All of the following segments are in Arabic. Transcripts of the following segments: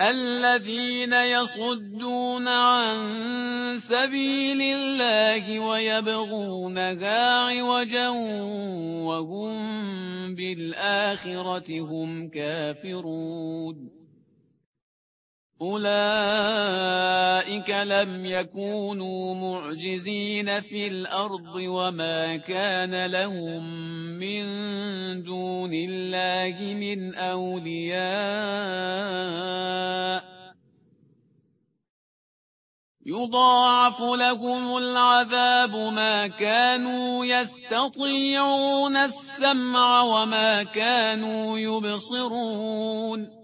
الذين يصدون عن سبيل الله ويبغونها عوجا وهم بالآخرة هم كافرون. أولئك لم يكونوا معجزين في الأرض وما كان لهم من دون الله من أولياء. يضاعف لهم العذاب ما كانوا يستطيعون السمع وما كانوا يبصرون.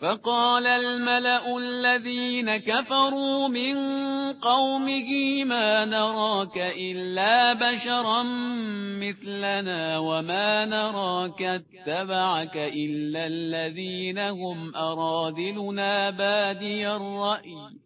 فقال الملأ الذين كفروا من قومه ما نراك إلا بشرا مثلنا وما نراك اتبعك إلا الذين هم أرادلنا بادي الرأي.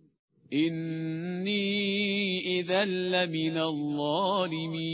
إني إذا لمن الظالمين.